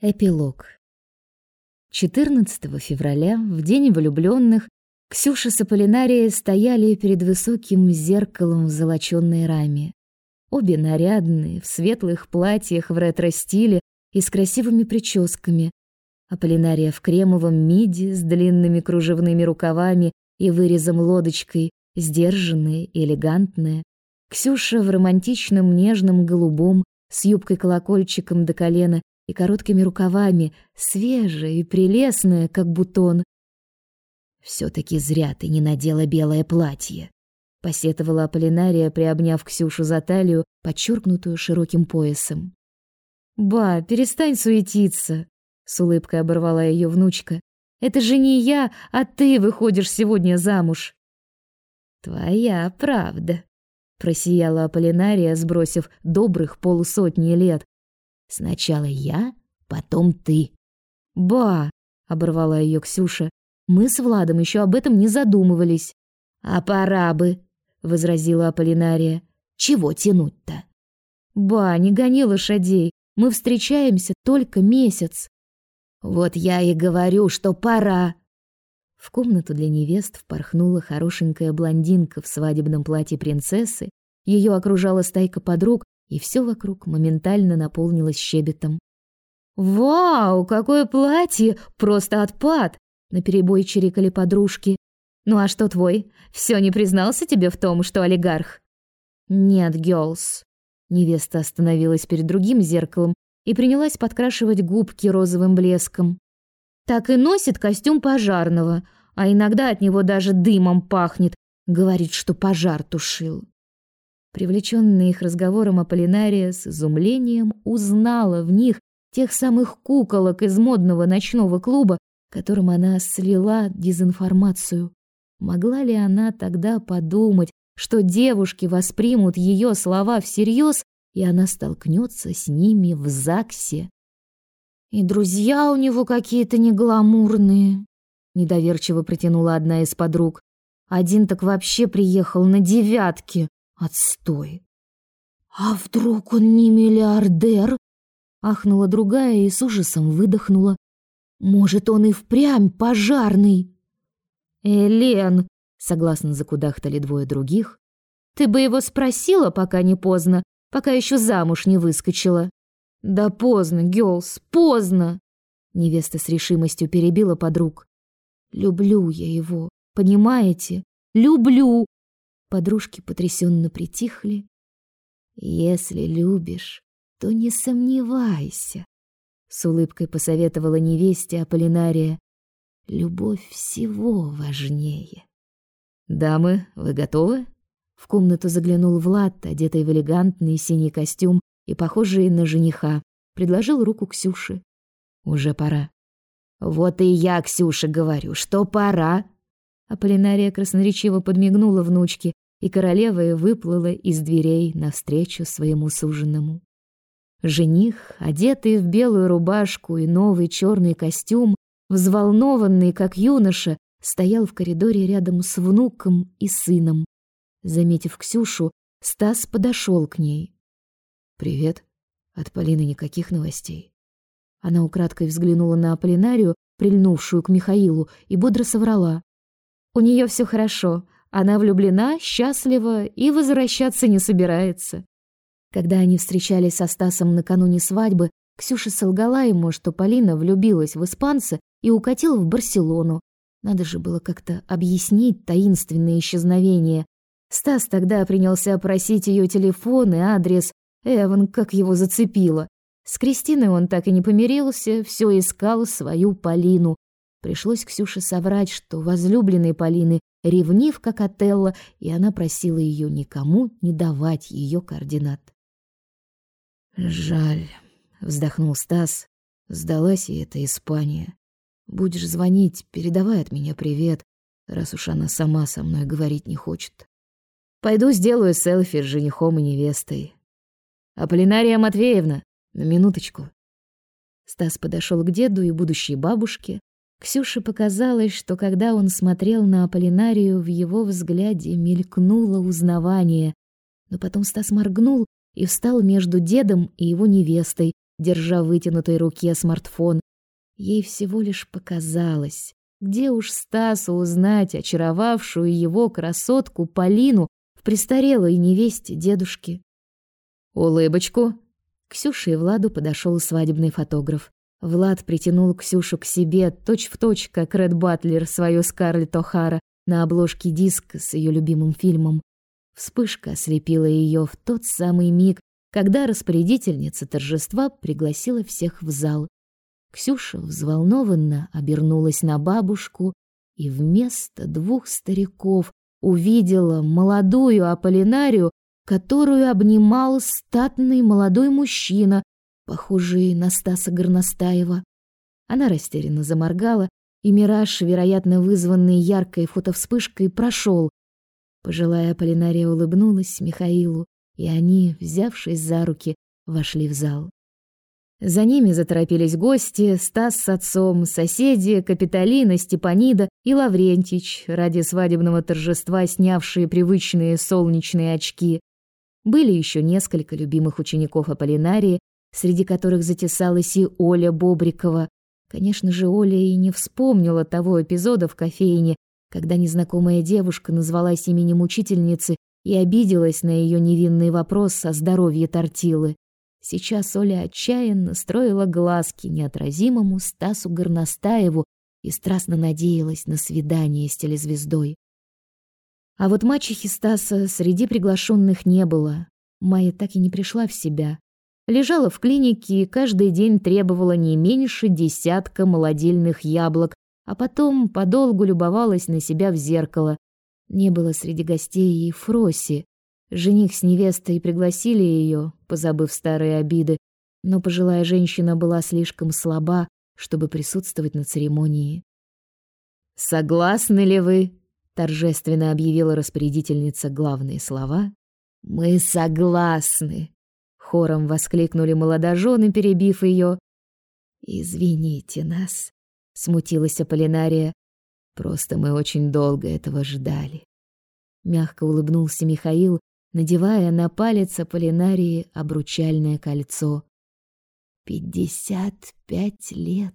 Эпилог. 14 февраля, в день влюбленных, Ксюша с Аполлинарией стояли перед высоким зеркалом в золочёной раме. Обе нарядные, в светлых платьях в ретро-стиле и с красивыми прическами. Аполлинария в кремовом миди с длинными кружевными рукавами и вырезом лодочкой, сдержанная и элегантная. Ксюша в романтичном нежном голубом с юбкой-колокольчиком до колена и короткими рукавами, свежая и прелестная, как бутон. все таки зря ты не надела белое платье, посетовала Аполлинария, приобняв Ксюшу за талию, подчеркнутую широким поясом. Ба, перестань суетиться, с улыбкой оборвала ее внучка. Это же не я, а ты выходишь сегодня замуж. Твоя правда, просияла Аполлинария, сбросив добрых полусотни лет, Сначала я, потом ты. Ба, оборвала ее Ксюша. Мы с Владом еще об этом не задумывались. А пора бы, возразила Аполлинария. Чего тянуть-то? Ба, не гони лошадей. Мы встречаемся только месяц. Вот я и говорю, что пора. В комнату для невест впорхнула хорошенькая блондинка в свадебном платье принцессы. Ее окружала стайка подруг, и все вокруг моментально наполнилось щебетом. «Вау, какое платье! Просто отпад!» — наперебой чирикали подружки. «Ну а что твой? Все не признался тебе в том, что олигарх?» «Нет, гёлс». Невеста остановилась перед другим зеркалом и принялась подкрашивать губки розовым блеском. «Так и носит костюм пожарного, а иногда от него даже дымом пахнет. Говорит, что пожар тушил». Привлечённая их разговором Аполлинария с изумлением узнала в них тех самых куколок из модного ночного клуба, которым она слила дезинформацию. Могла ли она тогда подумать, что девушки воспримут её слова всерьез, и она столкнется с ними в ЗАГСе? И друзья у него какие-то негламурные, недоверчиво протянула одна из подруг. Один так вообще приехал на девятке, Отстой. А вдруг он не миллиардер? Ахнула другая и с ужасом выдохнула. Может, он и впрямь пожарный? Элен, согласно закудахтали двое других. Ты бы его спросила, пока не поздно, пока еще замуж не выскочила. Да поздно, гёлс, поздно. Невеста с решимостью перебила подруг. Люблю я его, понимаете? Люблю, Подружки потрясенно притихли. Если любишь, то не сомневайся, с улыбкой посоветовала невесте Аполлинария. Любовь всего важнее. Дамы, вы готовы? В комнату заглянул Влад, одетый в элегантный синий костюм и похожий на жениха. Предложил руку Ксюше. Уже пора. Вот и я, Ксюше, говорю, что пора. Аполлинария красноречиво подмигнула внучке, и королева выплыла из дверей навстречу своему суженому. Жених, одетый в белую рубашку и новый черный костюм, взволнованный, как юноша, стоял в коридоре рядом с внуком и сыном. Заметив Ксюшу, Стас подошел к ней. «Привет. От Полины никаких новостей». Она украдкой взглянула на Аполлинарию, прильнувшую к Михаилу, и бодро соврала. У нее все хорошо. Она влюблена, счастлива и возвращаться не собирается. Когда они встречались со Стасом накануне свадьбы, Ксюша солгала ему, что Полина влюбилась в испанца и укатила в Барселону. Надо же было как-то объяснить таинственное исчезновение. Стас тогда принялся просить ее телефон и адрес. Эван как его зацепило. С Кристиной он так и не помирился, все искал свою Полину. Пришлось Ксюше соврать, что возлюбленный Полины ревнив, как Отелло, и она просила ее никому не давать ее координат. «Жаль», — вздохнул Стас, — «сдалась ей эта Испания. Будешь звонить, передавай от меня привет, раз уж она сама со мной говорить не хочет. Пойду сделаю селфи с женихом и невестой. Аполлинария Матвеевна, на минуточку». Стас подошел к деду и будущей бабушке, Ксюше показалось, что когда он смотрел на Аполлинарию, в его взгляде мелькнуло узнавание. Но потом Стас моргнул и встал между дедом и его невестой, держа в вытянутой руке смартфон. Ей всего лишь показалось, где уж Стасу узнать очаровавшую его красотку Полину в престарелой невесте дедушки. «Улыбочку!» Ксюше и Владу подошел свадебный фотограф. Влад притянул Ксюшу к себе, точь-в-точь, точь, как Ред Батлер свою Скарлетт О'Хара на обложке диска с ее любимым фильмом. Вспышка ослепила ее в тот самый миг, когда распорядительница торжества пригласила всех в зал. Ксюша взволнованно обернулась на бабушку и вместо двух стариков увидела молодую Аполлинарию, которую обнимал статный молодой мужчина, похожий на Стаса Горностаева. Она растерянно заморгала, и мираж, вероятно, вызванный яркой фотовспышкой, прошел. Пожилая Аполлинария улыбнулась Михаилу, и они, взявшись за руки, вошли в зал. За ними заторопились гости, Стас с отцом, соседи, Капитолина, Степанида и Лаврентич, ради свадебного торжества снявшие привычные солнечные очки. Были еще несколько любимых учеников Аполлинарии, среди которых затесалась и Оля Бобрикова. Конечно же, Оля и не вспомнила того эпизода в кофейне, когда незнакомая девушка назвалась именем учительницы и обиделась на ее невинный вопрос о здоровье Тортилы. Сейчас Оля отчаянно строила глазки неотразимому Стасу Горностаеву и страстно надеялась на свидание с телезвездой. А вот мачехи Стаса среди приглашенных не было. Майя так и не пришла в себя. Лежала в клинике и каждый день требовала не меньше десятка молодильных яблок, а потом подолгу любовалась на себя в зеркало. Не было среди гостей и Фроси, Жених с невестой пригласили ее, позабыв старые обиды, но пожилая женщина была слишком слаба, чтобы присутствовать на церемонии. «Согласны ли вы?» — торжественно объявила распорядительница главные слова. «Мы согласны!» — хором воскликнули молодожены, перебив ее. «Извините нас», — смутилась Аполлинария. «Просто мы очень долго этого ждали». Мягко улыбнулся Михаил, надевая на палец Аполлинарии обручальное кольцо. «Пятьдесят пять лет!»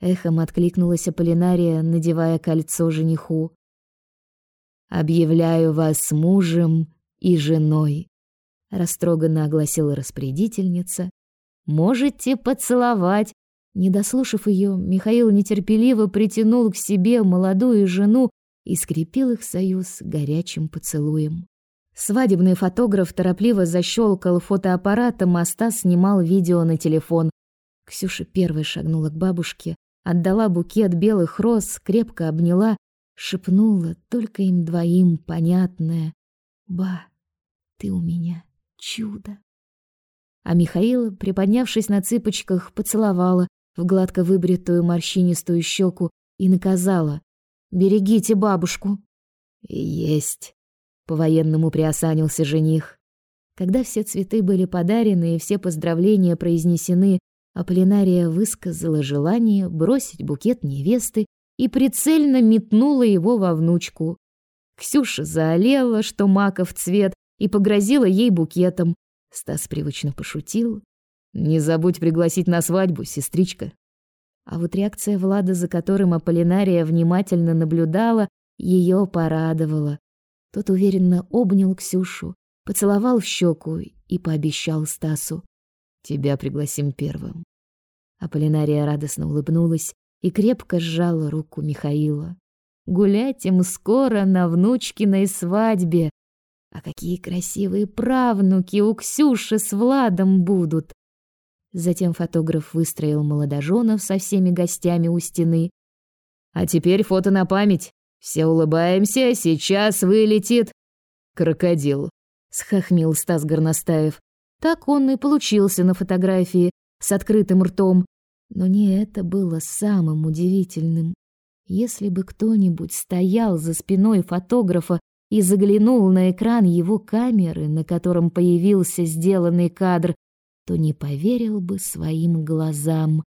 Эхом откликнулась Аполлинария, надевая кольцо жениху. «Объявляю вас мужем и женой», — растроганно огласила распорядительница. «Можете поцеловать». Не дослушав ее, Михаил нетерпеливо притянул к себе молодую жену и скрепил их союз горячим поцелуем. Свадебный фотограф торопливо защелкал фотоаппаратом, а Стас снимал видео на телефон. Ксюша первой шагнула к бабушке, отдала букет белых роз, крепко обняла, шепнула только им двоим понятное: "Ба, ты у меня чудо". А Михаила, приподнявшись на цыпочках, поцеловала в гладко выбритую морщинистую щеку и наказала: "Берегите бабушку". "Есть", по-военному приосанился жених. Когда все цветы были подарены и все поздравления произнесены, Аполлинария высказала желание бросить букет невесты и прицельно метнула его во внучку. Ксюша заолела, что маков цвет, и погрозила ей букетом. Стас привычно пошутил. «Не забудь пригласить на свадьбу, сестричка». А вот реакция Влада, за которым Аполлинария внимательно наблюдала, ее порадовала. Тот уверенно обнял Ксюшу, поцеловал в щеку и пообещал Стасу: "Тебя пригласим первым". Аполлинария радостно улыбнулась и крепко сжала руку Михаила. Гулять им скоро на внучкиной свадьбе. А какие красивые правнуки у Ксюши с Владом будут. Затем фотограф выстроил молодоженов со всеми гостями у стены. А теперь фото на память. Все улыбаемся, сейчас вылетит крокодил, схохмил Стас Горностаев. Так он и получился на фотографии с открытым ртом. Но не это было самым удивительным. Если бы кто-нибудь стоял за спиной фотографа и заглянул на экран его камеры, на котором появился сделанный кадр, то не поверил бы своим глазам.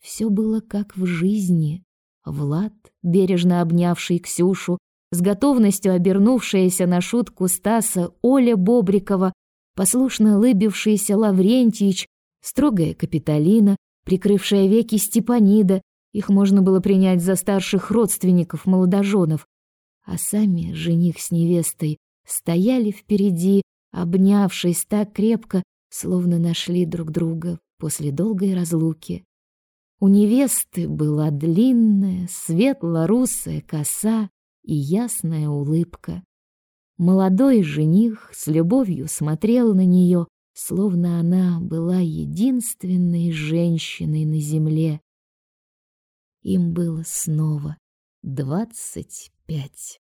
Все было как в жизни. Влад, бережно обнявший Ксюшу, с готовностью обернувшаяся на шутку Стаса Оля Бобрикова, послушно лыбившийся Лаврентьич, строгая Капитолина, прикрывшая веки Степанида, их можно было принять за старших родственников молодоженов, а сами жених с невестой стояли впереди, обнявшись так крепко, словно нашли друг друга после долгой разлуки. У невесты была длинная, светло-русая коса и ясная улыбка. Молодой жених с любовью смотрел на нее, словно она была единственной женщиной на земле. Им было снова двадцать пять.